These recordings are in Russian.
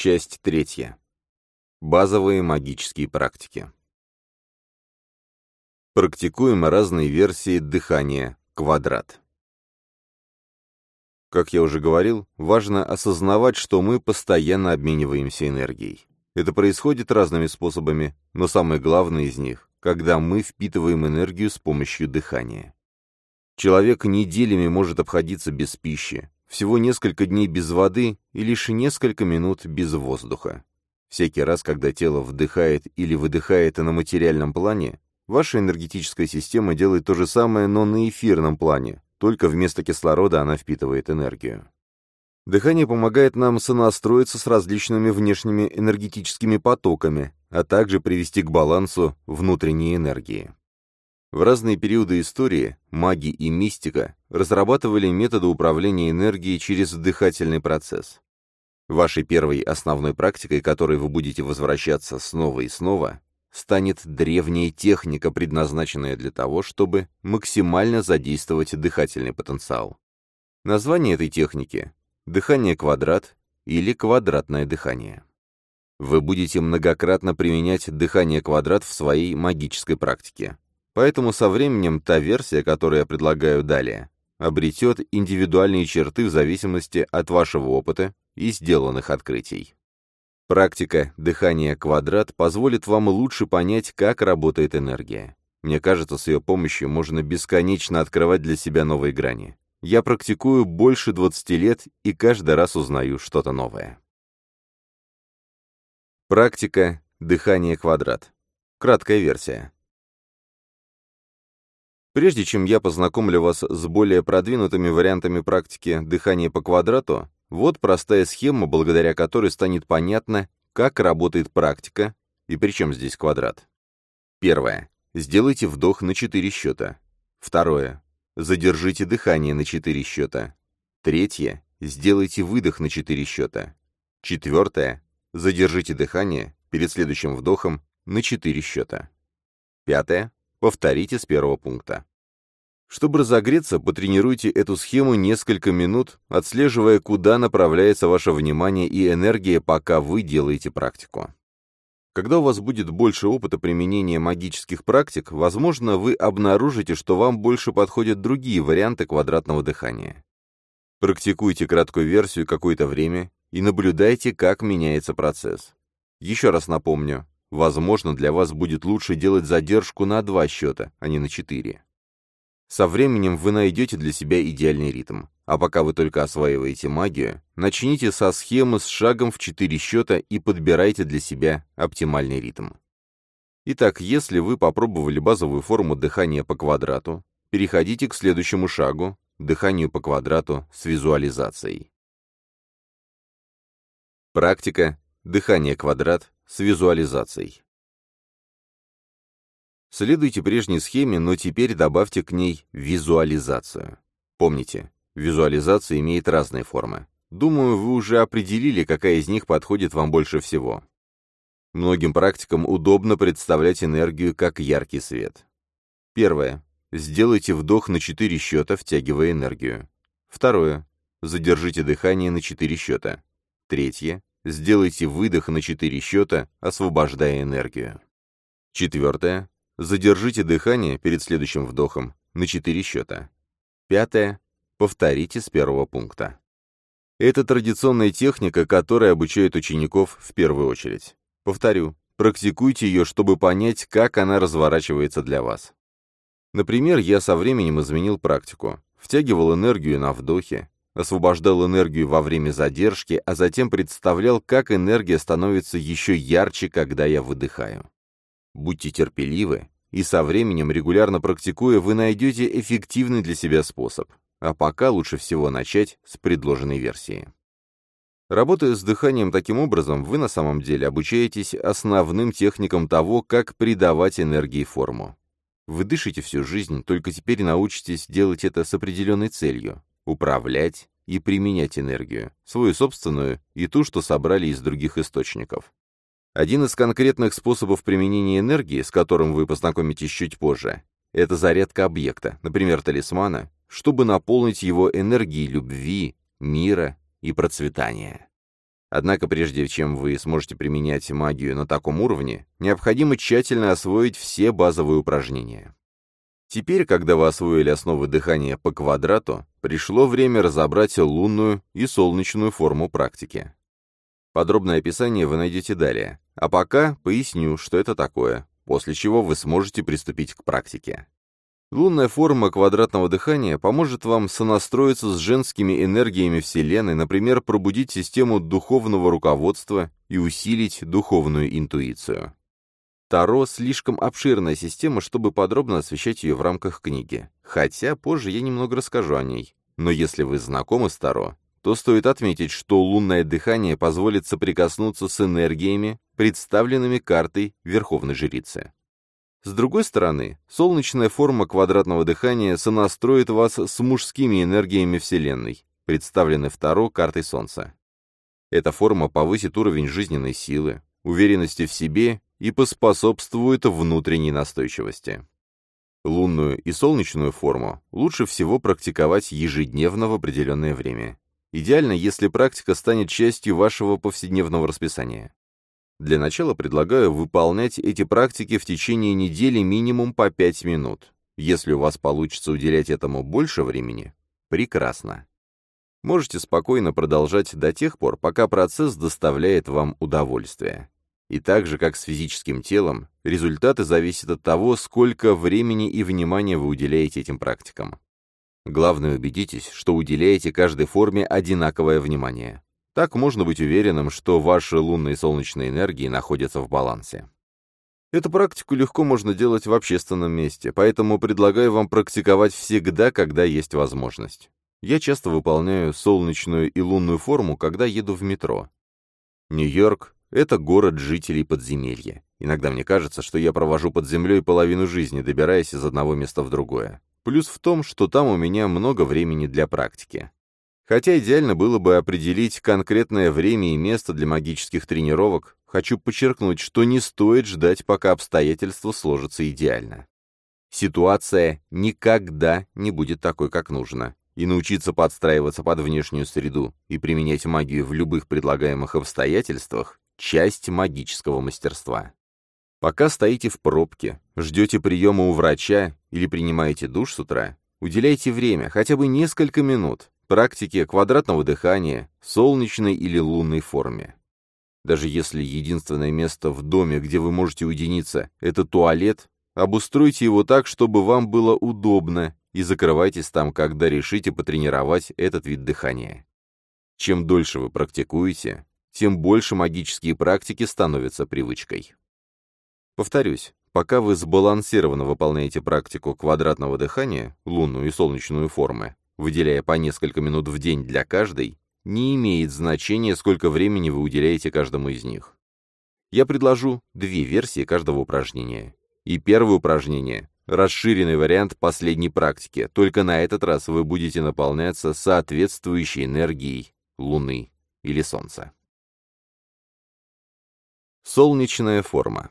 Часть третья. Базовые магические практики. Практикуем разные версии дыхания квадрат. Как я уже говорил, важно осознавать, что мы постоянно обмениваемся энергией. Это происходит разными способами, но самое главное из них, когда мы впитываем энергию с помощью дыхания. Человек неделями может обходиться без пищи, всего несколько дней без воды и лишь несколько минут без воздуха. Всякий раз, когда тело вдыхает или выдыхает на материальном плане, ваша энергетическая система делает то же самое, но на эфирном плане, только вместо кислорода она впитывает энергию. Дыхание помогает нам сонастроиться с различными внешними энергетическими потоками, а также привести к балансу внутренней энергии. В разные периоды истории маги и мистика разрабатывали методы управления энергией через дыхательный процесс. Вашей первой основной практикой, которой вы будете возвращаться снова и снова, станет древняя техника, предназначенная для того, чтобы максимально задействовать дыхательный потенциал. Название этой техники дыхание квадрат или квадратное дыхание. Вы будете многократно применять дыхание квадрат в своей магической практике. Поэтому со временем та версия, которую я предлагаю далее, обретет индивидуальные черты в зависимости от вашего опыта и сделанных открытий. Практика дыхания квадрат позволит вам лучше понять, как работает энергия. Мне кажется, с ее помощью можно бесконечно открывать для себя новые грани. Я практикую больше 20 лет и каждый раз узнаю что-то новое. Практика дыхания квадрат. Краткая версия. Прежде чем я познакомлю вас с более продвинутыми вариантами практики дыхания по квадрату, вот простая схема, благодаря которой станет понятно, как работает практика и при чем здесь квадрат. Первое. Сделайте вдох на 4 счета. Второе. Задержите дыхание на 4 счета. Третье. Сделайте выдох на 4 счета. Четвертое. Задержите дыхание перед следующим вдохом на 4 счета. Пятое. Повторите с первого пункта. Чтобы разогреться, потренируйте эту схему несколько минут, отслеживая, куда направляется ваше внимание и энергия, пока вы делаете практику. Когда у вас будет больше опыта применения магических практик, возможно, вы обнаружите, что вам больше подходят другие варианты квадратного дыхания. Практикуйте краткую версию какое-то время и наблюдайте, как меняется процесс. Еще раз напомню, возможно, для вас будет лучше делать задержку на два счета, а не на четыре. Со временем вы найдете для себя идеальный ритм. А пока вы только осваиваете магию, начните со схемы с шагом в 4 счета и подбирайте для себя оптимальный ритм. Итак, если вы попробовали базовую форму дыхания по квадрату, переходите к следующему шагу – дыханию по квадрату с визуализацией. Практика – дыхание квадрат с визуализацией. Следуйте прежней схеме, но теперь добавьте к ней визуализацию. Помните, Визуализация имеет разные формы. Думаю, вы уже определили, какая из них подходит вам больше всего. Многим практикам удобно представлять энергию как яркий свет. Первое. Сделайте вдох на 4 счета, втягивая энергию. Второе. Задержите дыхание на 4 счета. Третье. Сделайте выдох на 4 счета, освобождая энергию. Четвертое. Задержите дыхание перед следующим вдохом на 4 счета. Пятое. Повторите с первого пункта. Это традиционная техника, которая обучает учеников в первую очередь. Повторю, практикуйте ее, чтобы понять, как она разворачивается для вас. Например, я со временем изменил практику. Втягивал энергию на вдохе, освобождал энергию во время задержки, а затем представлял, как энергия становится еще ярче, когда я выдыхаю. Будьте терпеливы, и со временем, регулярно практикуя, вы найдете эффективный для себя способ. А пока лучше всего начать с предложенной версии. Работая с дыханием таким образом, вы на самом деле обучаетесь основным техникам того, как придавать энергии форму. Вы дышите всю жизнь, только теперь научитесь делать это с определенной целью — управлять и применять энергию, свою собственную и ту, что собрали из других источников. Один из конкретных способов применения энергии, с которым вы познакомитесь чуть позже, это зарядка объекта, например, талисмана, чтобы наполнить его энергией любви, мира и процветания. Однако прежде чем вы сможете применять магию на таком уровне, необходимо тщательно освоить все базовые упражнения. Теперь, когда вы освоили основы дыхания по квадрату, пришло время разобрать лунную и солнечную форму практики. Подробное описание вы найдете далее, а пока поясню, что это такое, после чего вы сможете приступить к практике. Лунная форма квадратного дыхания поможет вам сонастроиться с женскими энергиями Вселенной, например, пробудить систему духовного руководства и усилить духовную интуицию. Таро — слишком обширная система, чтобы подробно освещать ее в рамках книги, хотя позже я немного расскажу о ней. Но если вы знакомы с Таро, то стоит отметить, что лунное дыхание позволит соприкоснуться с энергиями, представленными картой Верховной Жрицы. С другой стороны, солнечная форма квадратного дыхания сонастроит вас с мужскими энергиями Вселенной, представленной второй картой Солнца. Эта форма повысит уровень жизненной силы, уверенности в себе и поспособствует внутренней настойчивости. Лунную и солнечную форму лучше всего практиковать ежедневно в определенное время. Идеально, если практика станет частью вашего повседневного расписания. Для начала предлагаю выполнять эти практики в течение недели минимум по 5 минут. Если у вас получится уделять этому больше времени, прекрасно. Можете спокойно продолжать до тех пор, пока процесс доставляет вам удовольствие. И так же, как с физическим телом, результаты зависят от того, сколько времени и внимания вы уделяете этим практикам. Главное, убедитесь, что уделяете каждой форме одинаковое внимание. Так можно быть уверенным, что ваши лунные и солнечные энергии находятся в балансе. Эту практику легко можно делать в общественном месте, поэтому предлагаю вам практиковать всегда, когда есть возможность. Я часто выполняю солнечную и лунную форму, когда еду в метро. Нью-Йорк — это город жителей подземелья. Иногда мне кажется, что я провожу под землей половину жизни, добираясь из одного места в другое. Плюс в том, что там у меня много времени для практики. Хотя идеально было бы определить конкретное время и место для магических тренировок, хочу подчеркнуть, что не стоит ждать, пока обстоятельства сложатся идеально. Ситуация никогда не будет такой, как нужно, и научиться подстраиваться под внешнюю среду и применять магию в любых предлагаемых обстоятельствах – часть магического мастерства. Пока стоите в пробке, ждете приема у врача или принимаете душ с утра, уделяйте время, хотя бы несколько минут, практике квадратного дыхания, солнечной или лунной форме. Даже если единственное место в доме, где вы можете уединиться, это туалет, обустройте его так, чтобы вам было удобно, и закрывайтесь там, когда решите потренировать этот вид дыхания. Чем дольше вы практикуете, тем больше магические практики становятся привычкой. Повторюсь, пока вы сбалансированно выполняете практику квадратного дыхания, лунную и солнечную формы, выделяя по несколько минут в день для каждой, не имеет значения, сколько времени вы уделяете каждому из них. Я предложу две версии каждого упражнения. И первое упражнение – расширенный вариант последней практики, только на этот раз вы будете наполняться соответствующей энергией Луны или Солнца. Солнечная форма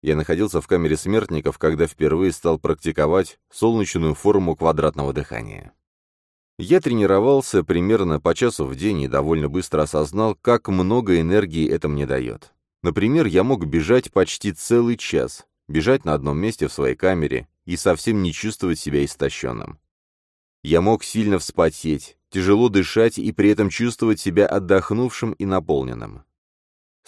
я находился в камере смертников, когда впервые стал практиковать солнечную форму квадратного дыхания. Я тренировался примерно по часу в день и довольно быстро осознал, как много энергии это мне дает. Например, я мог бежать почти целый час, бежать на одном месте в своей камере и совсем не чувствовать себя истощенным. Я мог сильно вспотеть, тяжело дышать и при этом чувствовать себя отдохнувшим и наполненным.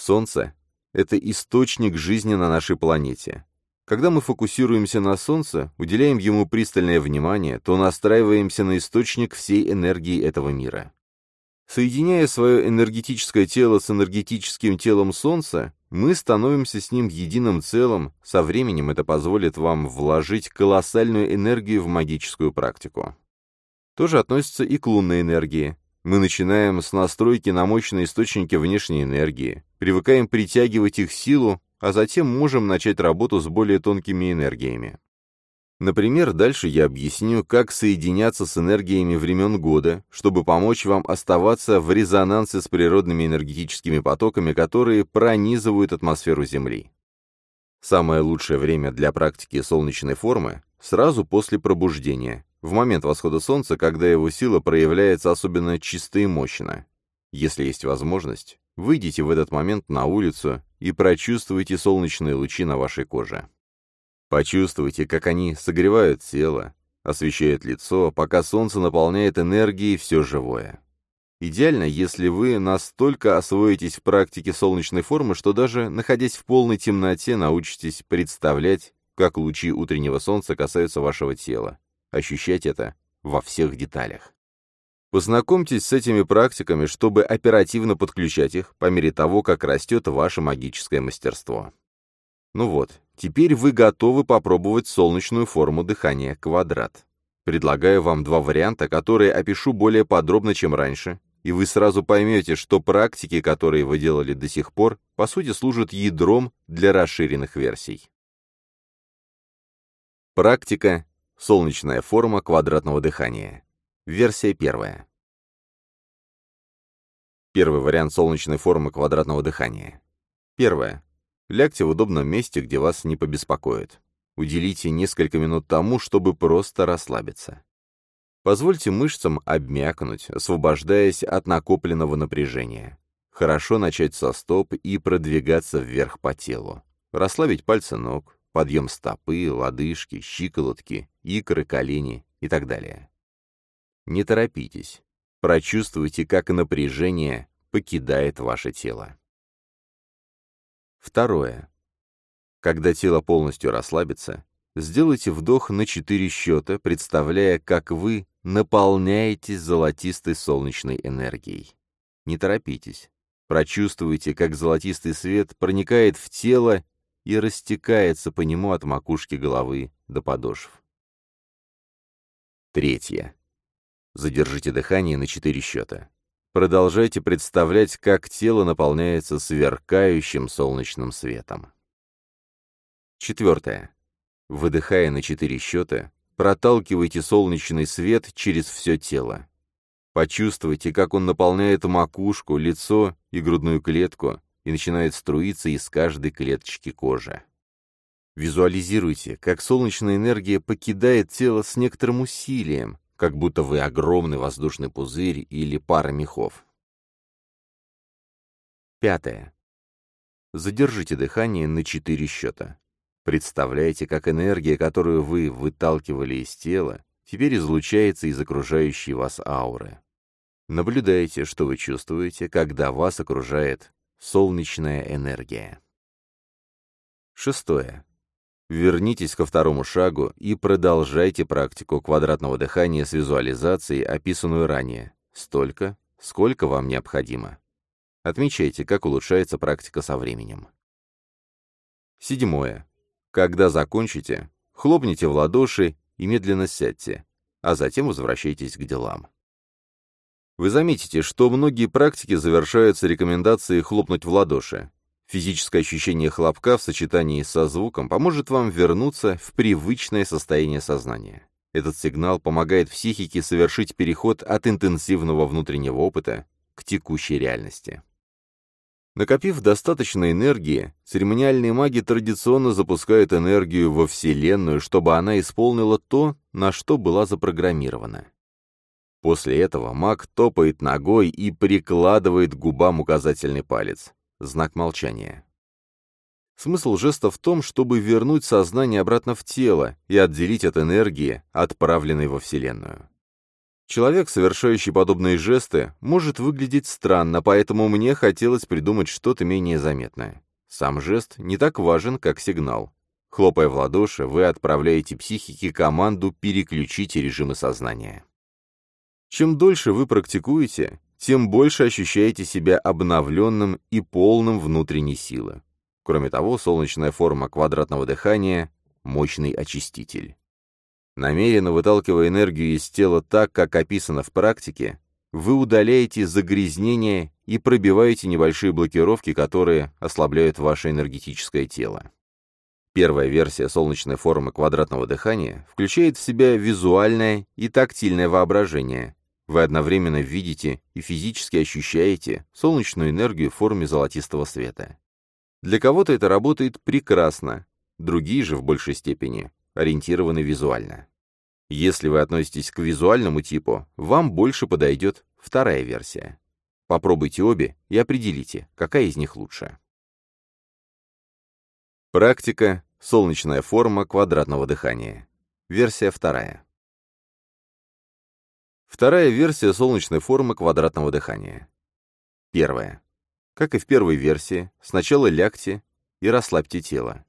Солнце это источник жизни на нашей планете. Когда мы фокусируемся на Солнце, уделяем ему пристальное внимание, то настраиваемся на источник всей энергии этого мира. Соединяя свое энергетическое тело с энергетическим телом Солнца, мы становимся с ним единым целым, со временем это позволит вам вложить колоссальную энергию в магическую практику. То же относится и к лунной энергии. Мы начинаем с настройки на мощные источники внешней энергии, привыкаем притягивать их силу, а затем можем начать работу с более тонкими энергиями. Например, дальше я объясню, как соединяться с энергиями времен года, чтобы помочь вам оставаться в резонансе с природными энергетическими потоками, которые пронизывают атмосферу Земли. Самое лучшее время для практики солнечной формы – сразу после пробуждения, в момент восхода солнца, когда его сила проявляется особенно чисто и мощно. Если есть возможность, выйдите в этот момент на улицу и прочувствуйте солнечные лучи на вашей коже. Почувствуйте, как они согревают тело, освещают лицо, пока солнце наполняет энергией все живое. Идеально, если вы настолько освоитесь в практике солнечной формы, что даже находясь в полной темноте, научитесь представлять, как лучи утреннего солнца касаются вашего тела, ощущать это во всех деталях. Познакомьтесь с этими практиками, чтобы оперативно подключать их по мере того, как растет ваше магическое мастерство. Ну вот, теперь вы готовы попробовать солнечную форму дыхания квадрат. Предлагаю вам два варианта, которые опишу более подробно, чем раньше, и вы сразу поймете, что практики, которые вы делали до сих пор, по сути служат ядром для расширенных версий. Практика «Солнечная форма квадратного дыхания». Версия первая. Первый вариант солнечной формы квадратного дыхания. Первое. Лягте в удобном месте, где вас не побеспокоит. Уделите несколько минут тому, чтобы просто расслабиться. Позвольте мышцам обмякнуть, освобождаясь от накопленного напряжения. Хорошо начать со стоп и продвигаться вверх по телу. Расслабить пальцы ног, подъем стопы, лодыжки, щиколотки, икры, колени и так далее. Не торопитесь. Прочувствуйте, как напряжение покидает ваше тело. Второе. Когда тело полностью расслабится, сделайте вдох на четыре счета, представляя, как вы наполняетесь золотистой солнечной энергией. Не торопитесь. Прочувствуйте, как золотистый свет проникает в тело и растекается по нему от макушки головы до подошв. Третье. Задержите дыхание на четыре счета. Продолжайте представлять, как тело наполняется сверкающим солнечным светом. Четвертое. Выдыхая на четыре счета, проталкивайте солнечный свет через все тело. Почувствуйте, как он наполняет макушку, лицо и грудную клетку и начинает струиться из каждой клеточки кожи. Визуализируйте, как солнечная энергия покидает тело с некоторым усилием, как будто вы огромный воздушный пузырь или пара мехов. Пятое. Задержите дыхание на четыре счета. Представляете, как энергия, которую вы выталкивали из тела, теперь излучается из окружающей вас ауры. Наблюдайте, что вы чувствуете, когда вас окружает солнечная энергия. Шестое. Вернитесь ко второму шагу и продолжайте практику квадратного дыхания с визуализацией, описанную ранее. Столько, сколько вам необходимо. Отмечайте, как улучшается практика со временем. Седьмое. Когда закончите, хлопните в ладоши и медленно сядьте, а затем возвращайтесь к делам. Вы заметите, что многие практики завершаются рекомендацией хлопнуть в ладоши. Физическое ощущение хлопка в сочетании со звуком поможет вам вернуться в привычное состояние сознания. Этот сигнал помогает психике совершить переход от интенсивного внутреннего опыта к текущей реальности. Накопив достаточно энергии, церемониальные маги традиционно запускают энергию во Вселенную, чтобы она исполнила то, на что была запрограммирована. После этого маг топает ногой и прикладывает к губам указательный палец знак молчания. Смысл жеста в том, чтобы вернуть сознание обратно в тело и отделить от энергии, отправленной во Вселенную. Человек, совершающий подобные жесты, может выглядеть странно, поэтому мне хотелось придумать что-то менее заметное. Сам жест не так важен, как сигнал. Хлопая в ладоши, вы отправляете психике команду переключить режимы сознания. Чем дольше вы практикуете, тем больше ощущаете себя обновленным и полным внутренней силы. Кроме того, солнечная форма квадратного дыхания – мощный очиститель. Намеренно выталкивая энергию из тела так, как описано в практике, вы удаляете загрязнения и пробиваете небольшие блокировки, которые ослабляют ваше энергетическое тело. Первая версия солнечной формы квадратного дыхания включает в себя визуальное и тактильное воображение, вы одновременно видите и физически ощущаете солнечную энергию в форме золотистого света. Для кого-то это работает прекрасно, другие же в большей степени ориентированы визуально. Если вы относитесь к визуальному типу, вам больше подойдет вторая версия. Попробуйте обе и определите, какая из них лучше. Практика «Солнечная форма квадратного дыхания». Версия вторая. Вторая версия солнечной формы квадратного дыхания. Первая. Как и в первой версии, сначала лягте и расслабьте тело.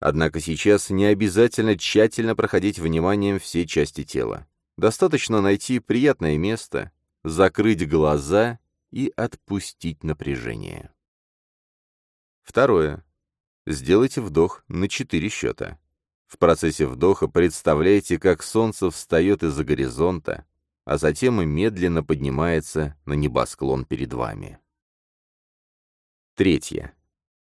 Однако сейчас не обязательно тщательно проходить вниманием все части тела. Достаточно найти приятное место, закрыть глаза и отпустить напряжение. Второе. Сделайте вдох на 4 счета. В процессе вдоха представляйте, как солнце встает из-за горизонта, а затем и медленно поднимается на небосклон перед вами. Третье.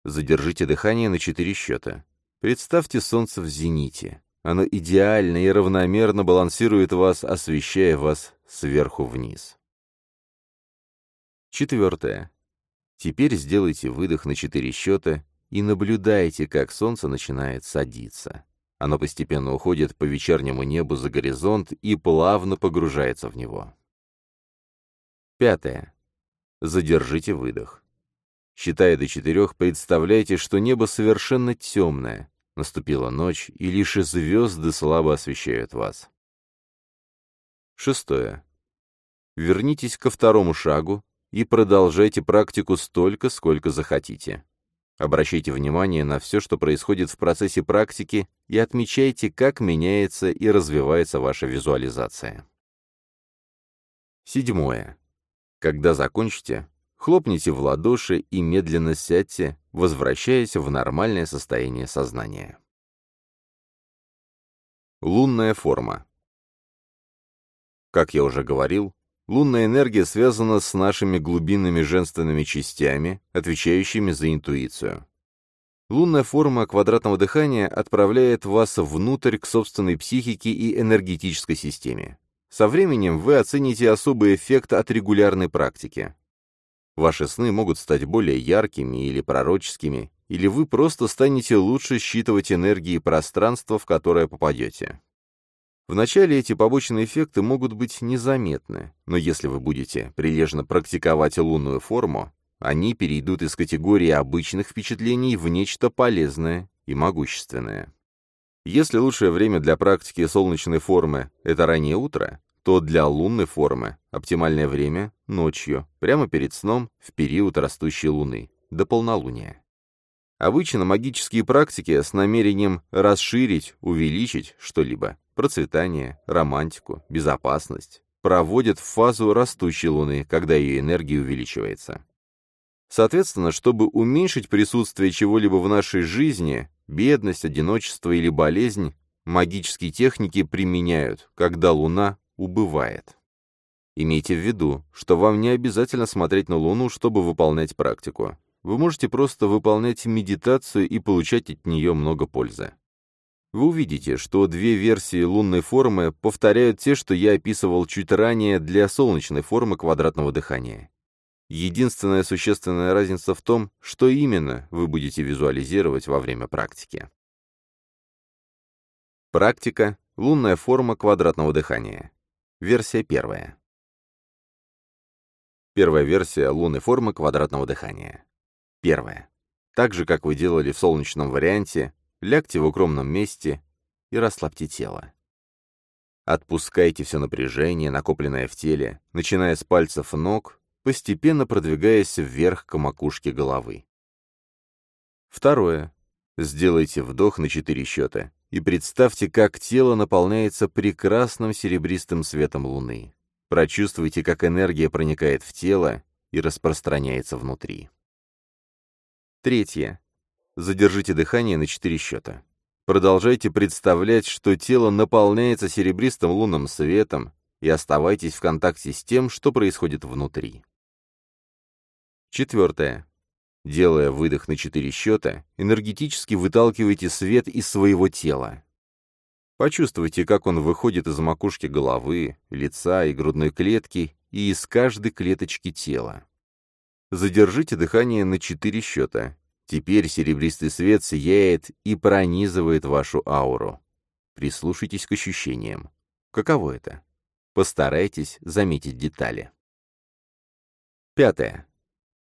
Задержите дыхание на 4 счета. Представьте солнце в зените. Оно идеально и равномерно балансирует вас, освещая вас сверху вниз. Четвертое. Теперь сделайте выдох на 4 счета и наблюдайте, как солнце начинает садиться. Оно постепенно уходит по вечернему небу за горизонт и плавно погружается в него. Пятое. Задержите выдох. Считая до четырех, представляйте, что небо совершенно темное, наступила ночь, и лишь звезды слабо освещают вас. Шестое. Вернитесь ко второму шагу и продолжайте практику столько, сколько захотите. Обращайте внимание на все, что происходит в процессе практики, и отмечайте, как меняется и развивается ваша визуализация. Седьмое. Когда закончите, хлопните в ладоши и медленно сядьте, возвращаясь в нормальное состояние сознания. Лунная форма. Как я уже говорил, Лунная энергия связана с нашими глубинными женственными частями, отвечающими за интуицию. Лунная форма квадратного дыхания отправляет вас внутрь к собственной психике и энергетической системе. Со временем вы оцените особый эффект от регулярной практики. Ваши сны могут стать более яркими или пророческими, или вы просто станете лучше считывать энергии пространства, в которое попадете. Вначале эти побочные эффекты могут быть незаметны, но если вы будете прилежно практиковать лунную форму, они перейдут из категории обычных впечатлений в нечто полезное и могущественное. Если лучшее время для практики солнечной формы – это раннее утро, то для лунной формы оптимальное время – ночью, прямо перед сном, в период растущей луны, до полнолуния. Обычно магические практики с намерением расширить, увеличить что-либо процветание, романтику, безопасность, проводят в фазу растущей Луны, когда ее энергия увеличивается. Соответственно, чтобы уменьшить присутствие чего-либо в нашей жизни, бедность, одиночество или болезнь, магические техники применяют, когда Луна убывает. Имейте в виду, что вам не обязательно смотреть на Луну, чтобы выполнять практику. Вы можете просто выполнять медитацию и получать от нее много пользы вы увидите, что две версии лунной формы повторяют те, что я описывал чуть ранее для солнечной формы квадратного дыхания. Единственная существенная разница в том, что именно вы будете визуализировать во время практики. Практика «Лунная форма квадратного дыхания». Версия первая. Первая версия лунной формы квадратного дыхания. Первая. Так же, как вы делали в солнечном варианте, лягте в укромном месте и расслабьте тело. Отпускайте все напряжение, накопленное в теле, начиная с пальцев ног, постепенно продвигаясь вверх к макушке головы. Второе. Сделайте вдох на четыре счета и представьте, как тело наполняется прекрасным серебристым светом луны. Прочувствуйте, как энергия проникает в тело и распространяется внутри. Третье. Задержите дыхание на четыре счета. Продолжайте представлять, что тело наполняется серебристым лунным светом, и оставайтесь в контакте с тем, что происходит внутри. Четвертое. Делая выдох на четыре счета, энергетически выталкивайте свет из своего тела. Почувствуйте, как он выходит из макушки головы, лица и грудной клетки и из каждой клеточки тела. Задержите дыхание на четыре счета Теперь серебристый свет сияет и пронизывает вашу ауру. Прислушайтесь к ощущениям. Каково это? Постарайтесь заметить детали. Пятое.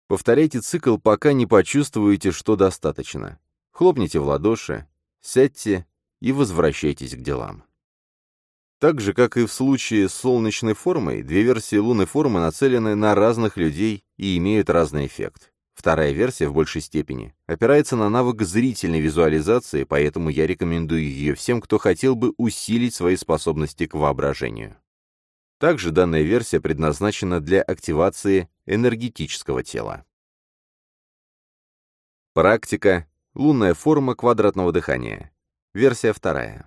Повторяйте цикл, пока не почувствуете, что достаточно. Хлопните в ладоши, сядьте и возвращайтесь к делам. Так же, как и в случае с солнечной формой, две версии лунной формы нацелены на разных людей и имеют разный эффект. Вторая версия в большей степени опирается на навык зрительной визуализации, поэтому я рекомендую ее всем, кто хотел бы усилить свои способности к воображению. Также данная версия предназначена для активации энергетического тела. Практика. Лунная форма квадратного дыхания. Версия вторая.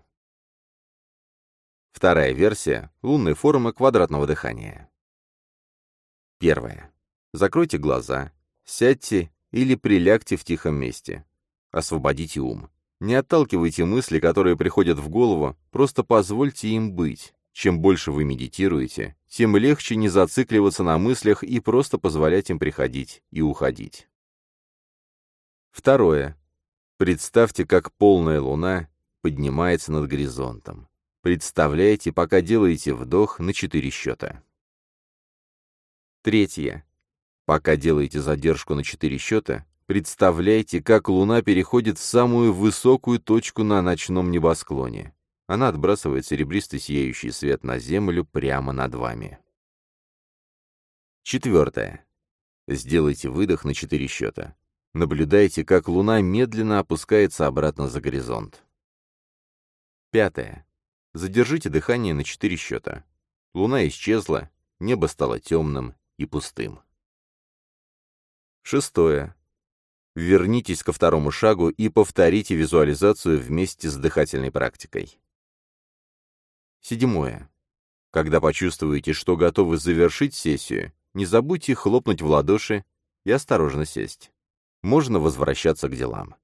Вторая версия — лунной формы квадратного дыхания. Первая. Закройте глаза, сядьте или прилягте в тихом месте. Освободите ум. Не отталкивайте мысли, которые приходят в голову, просто позвольте им быть. Чем больше вы медитируете, тем легче не зацикливаться на мыслях и просто позволять им приходить и уходить. Второе. Представьте, как полная луна поднимается над горизонтом. Представляете, пока делаете вдох на четыре счета. Третье. Пока делаете задержку на четыре счета, представляйте, как Луна переходит в самую высокую точку на ночном небосклоне. Она отбрасывает серебристый сияющий свет на Землю прямо над вами. Четвертое. Сделайте выдох на четыре счета. Наблюдайте, как Луна медленно опускается обратно за горизонт. Пятое. Задержите дыхание на четыре счета. Луна исчезла, небо стало темным и пустым. Шестое. Вернитесь ко второму шагу и повторите визуализацию вместе с дыхательной практикой. Седьмое. Когда почувствуете, что готовы завершить сессию, не забудьте хлопнуть в ладоши и осторожно сесть. Можно возвращаться к делам.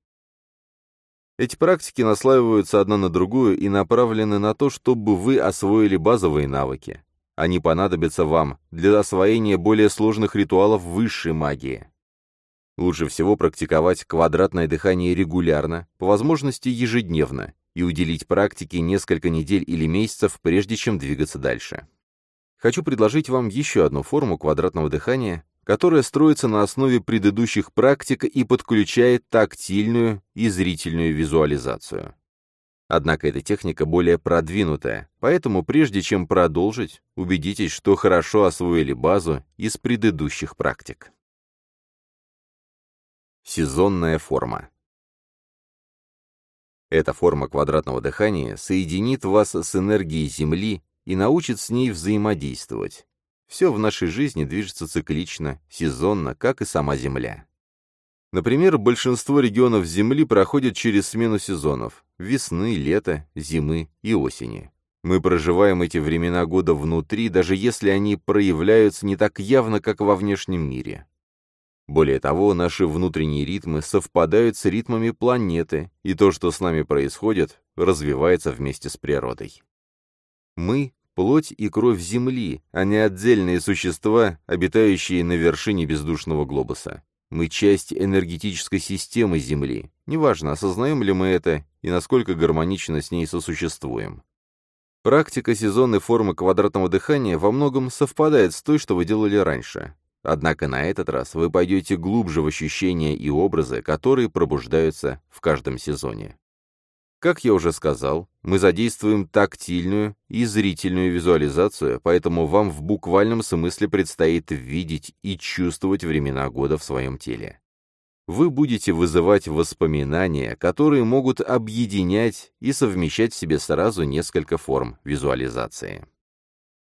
Эти практики наслаиваются одна на другую и направлены на то, чтобы вы освоили базовые навыки. Они понадобятся вам для освоения более сложных ритуалов высшей магии. Лучше всего практиковать квадратное дыхание регулярно, по возможности ежедневно, и уделить практике несколько недель или месяцев, прежде чем двигаться дальше. Хочу предложить вам еще одну форму квадратного дыхания, которая строится на основе предыдущих практик и подключает тактильную и зрительную визуализацию. Однако эта техника более продвинутая, поэтому прежде чем продолжить, убедитесь, что хорошо освоили базу из предыдущих практик. Сезонная форма. Эта форма квадратного дыхания соединит вас с энергией Земли и научит с ней взаимодействовать, все в нашей жизни движется циклично, сезонно, как и сама Земля. Например, большинство регионов Земли проходят через смену сезонов – весны, лета, зимы и осени. Мы проживаем эти времена года внутри, даже если они проявляются не так явно, как во внешнем мире. Более того, наши внутренние ритмы совпадают с ритмами планеты, и то, что с нами происходит, развивается вместе с природой. Мы плоть и кровь Земли, а не отдельные существа, обитающие на вершине бездушного глобуса. Мы часть энергетической системы Земли. Неважно, осознаем ли мы это и насколько гармонично с ней сосуществуем. Практика сезонной формы квадратного дыхания во многом совпадает с той, что вы делали раньше. Однако на этот раз вы пойдете глубже в ощущения и образы, которые пробуждаются в каждом сезоне. Как я уже сказал, мы задействуем тактильную и зрительную визуализацию, поэтому вам в буквальном смысле предстоит видеть и чувствовать времена года в своем теле. Вы будете вызывать воспоминания, которые могут объединять и совмещать в себе сразу несколько форм визуализации.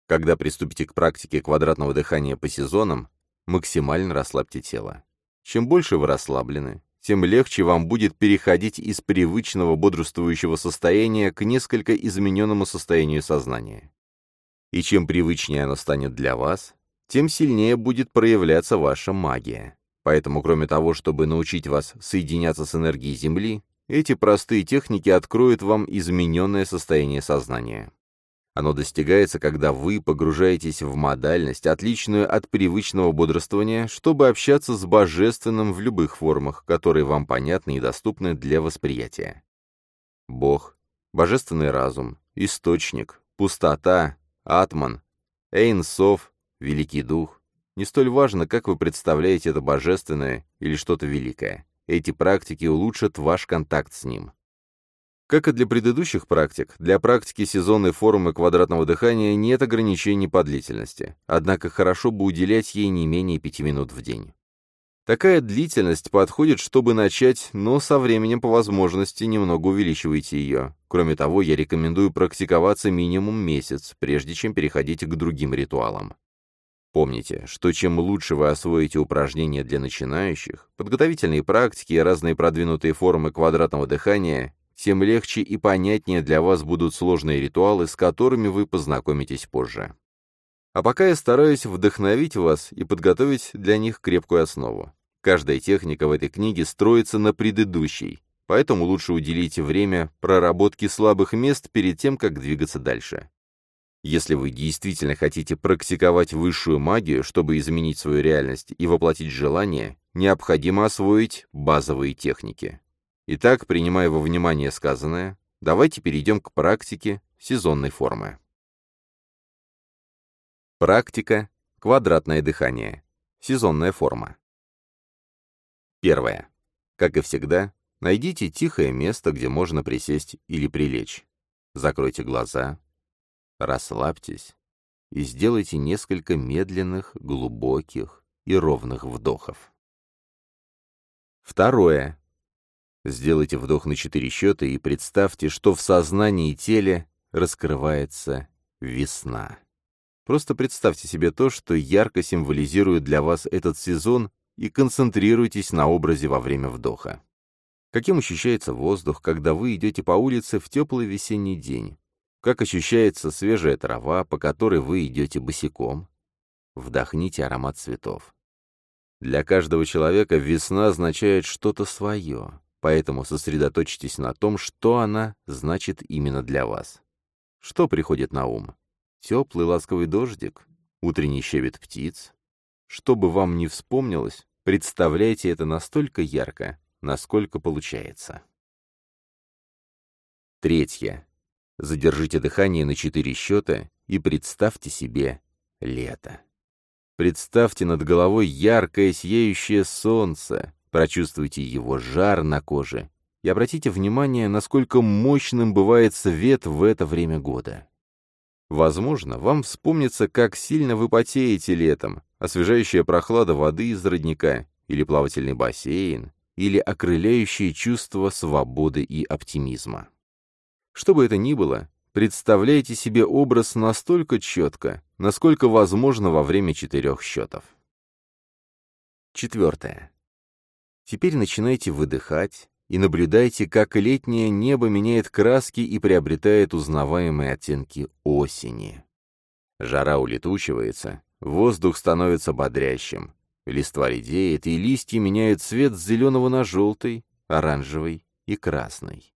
Когда приступите к практике квадратного дыхания по сезонам, максимально расслабьте тело. Чем больше вы расслаблены, тем легче вам будет переходить из привычного бодрствующего состояния к несколько измененному состоянию сознания. И чем привычнее оно станет для вас, тем сильнее будет проявляться ваша магия. Поэтому, кроме того, чтобы научить вас соединяться с энергией Земли, эти простые техники откроют вам измененное состояние сознания. Оно достигается, когда вы погружаетесь в модальность, отличную от привычного бодрствования, чтобы общаться с Божественным в любых формах, которые вам понятны и доступны для восприятия. Бог, Божественный разум, Источник, Пустота, Атман, Эйнсов, Великий Дух, Не столь важно, как вы представляете это божественное или что-то великое. Эти практики улучшат ваш контакт с ним. Как и для предыдущих практик, для практики сезонной формы квадратного дыхания нет ограничений по длительности, однако хорошо бы уделять ей не менее 5 минут в день. Такая длительность подходит, чтобы начать, но со временем по возможности немного увеличивайте ее. Кроме того, я рекомендую практиковаться минимум месяц, прежде чем переходить к другим ритуалам. Помните, что чем лучше вы освоите упражнения для начинающих, подготовительные практики и разные продвинутые формы квадратного дыхания, тем легче и понятнее для вас будут сложные ритуалы, с которыми вы познакомитесь позже. А пока я стараюсь вдохновить вас и подготовить для них крепкую основу. Каждая техника в этой книге строится на предыдущей, поэтому лучше уделите время проработке слабых мест перед тем, как двигаться дальше. Если вы действительно хотите практиковать высшую магию, чтобы изменить свою реальность и воплотить желание, необходимо освоить базовые техники. Итак, принимая во внимание сказанное, давайте перейдем к практике сезонной формы. Практика квадратное дыхание. Сезонная форма. Первое. Как и всегда, найдите тихое место, где можно присесть или прилечь. Закройте глаза, расслабьтесь и сделайте несколько медленных, глубоких и ровных вдохов. Второе. Сделайте вдох на четыре счета и представьте, что в сознании и теле раскрывается весна. Просто представьте себе то, что ярко символизирует для вас этот сезон, и концентрируйтесь на образе во время вдоха. Каким ощущается воздух, когда вы идете по улице в теплый весенний день? Как ощущается свежая трава, по которой вы идете босиком? Вдохните аромат цветов. Для каждого человека весна означает что-то свое, поэтому сосредоточьтесь на том, что она значит именно для вас. Что приходит на ум? Теплый ласковый дождик, утренний щебет птиц. Что бы вам ни вспомнилось, представляйте это настолько ярко, насколько получается. Третье. Задержите дыхание на четыре счета и представьте себе лето. Представьте над головой яркое сияющее солнце, прочувствуйте его жар на коже и обратите внимание, насколько мощным бывает свет в это время года. Возможно, вам вспомнится, как сильно вы потеете летом, освежающая прохлада воды из родника, или плавательный бассейн, или окрыляющее чувство свободы и оптимизма. Что бы это ни было, представляйте себе образ настолько четко, насколько возможно во время четырех счетов. Четвертое. Теперь начинайте выдыхать, и наблюдайте, как летнее небо меняет краски и приобретает узнаваемые оттенки осени. Жара улетучивается, воздух становится бодрящим, листва редеет, и листья меняют цвет с зеленого на желтый, оранжевый и красный.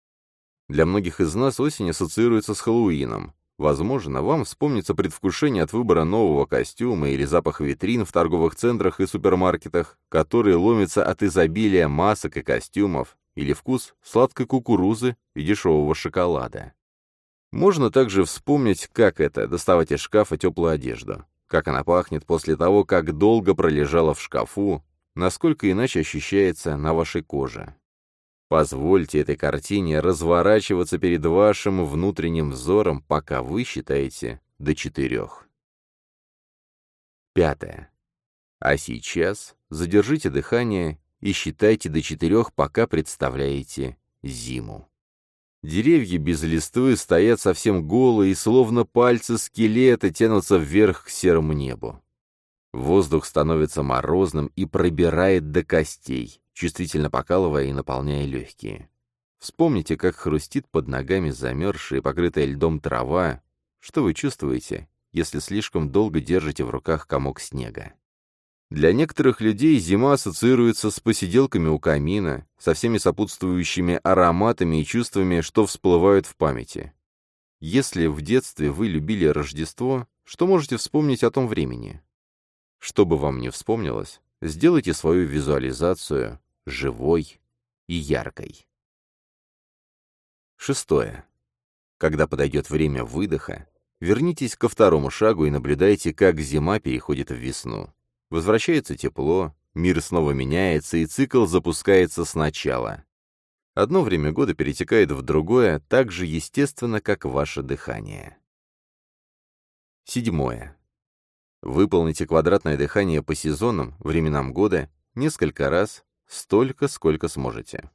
Для многих из нас осень ассоциируется с Хэллоуином. Возможно, вам вспомнится предвкушение от выбора нового костюма или запах витрин в торговых центрах и супермаркетах, которые ломятся от изобилия масок и костюмов, или вкус сладкой кукурузы и дешевого шоколада. Можно также вспомнить, как это — доставать из шкафа теплую одежду, как она пахнет после того, как долго пролежала в шкафу, насколько иначе ощущается на вашей коже. Позвольте этой картине разворачиваться перед вашим внутренним взором, пока вы считаете до четырех. Пятое. А сейчас задержите дыхание и считайте до четырех, пока представляете зиму. Деревья без листвы стоят совсем голые, и словно пальцы скелета тянутся вверх к серому небу. Воздух становится морозным и пробирает до костей, чувствительно покалывая и наполняя легкие. Вспомните, как хрустит под ногами замерзшая и покрытая льдом трава. Что вы чувствуете, если слишком долго держите в руках комок снега? Для некоторых людей зима ассоциируется с посиделками у камина, со всеми сопутствующими ароматами и чувствами, что всплывают в памяти. Если в детстве вы любили Рождество, что можете вспомнить о том времени? Что бы вам ни вспомнилось, сделайте свою визуализацию живой и яркой. Шестое. Когда подойдет время выдоха, вернитесь ко второму шагу и наблюдайте, как зима переходит в весну. Возвращается тепло, мир снова меняется, и цикл запускается сначала. Одно время года перетекает в другое, так же естественно, как ваше дыхание. Седьмое. Выполните квадратное дыхание по сезонам, временам года, несколько раз, столько, сколько сможете.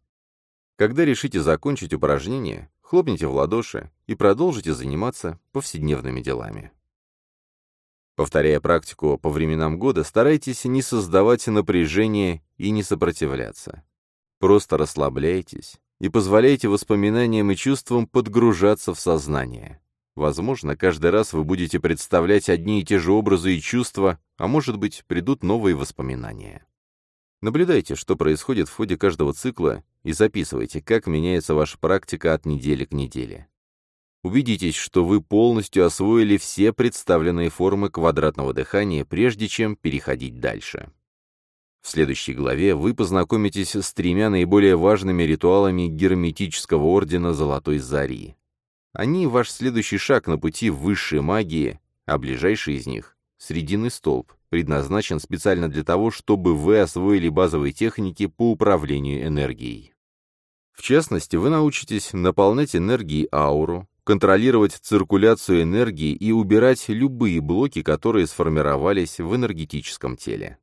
Когда решите закончить упражнение, хлопните в ладоши и продолжите заниматься повседневными делами. Повторяя практику по временам года, старайтесь не создавать напряжение и не сопротивляться. Просто расслабляйтесь и позволяйте воспоминаниям и чувствам подгружаться в сознание. Возможно, каждый раз вы будете представлять одни и те же образы и чувства, а может быть, придут новые воспоминания. Наблюдайте, что происходит в ходе каждого цикла, и записывайте, как меняется ваша практика от недели к неделе. Убедитесь, что вы полностью освоили все представленные формы квадратного дыхания, прежде чем переходить дальше. В следующей главе вы познакомитесь с тремя наиболее важными ритуалами герметического ордена Золотой Зари. Они — ваш следующий шаг на пути высшей магии, а ближайший из них — Срединный столб, предназначен специально для того, чтобы вы освоили базовые техники по управлению энергией. В частности, вы научитесь наполнять энергией ауру, контролировать циркуляцию энергии и убирать любые блоки, которые сформировались в энергетическом теле.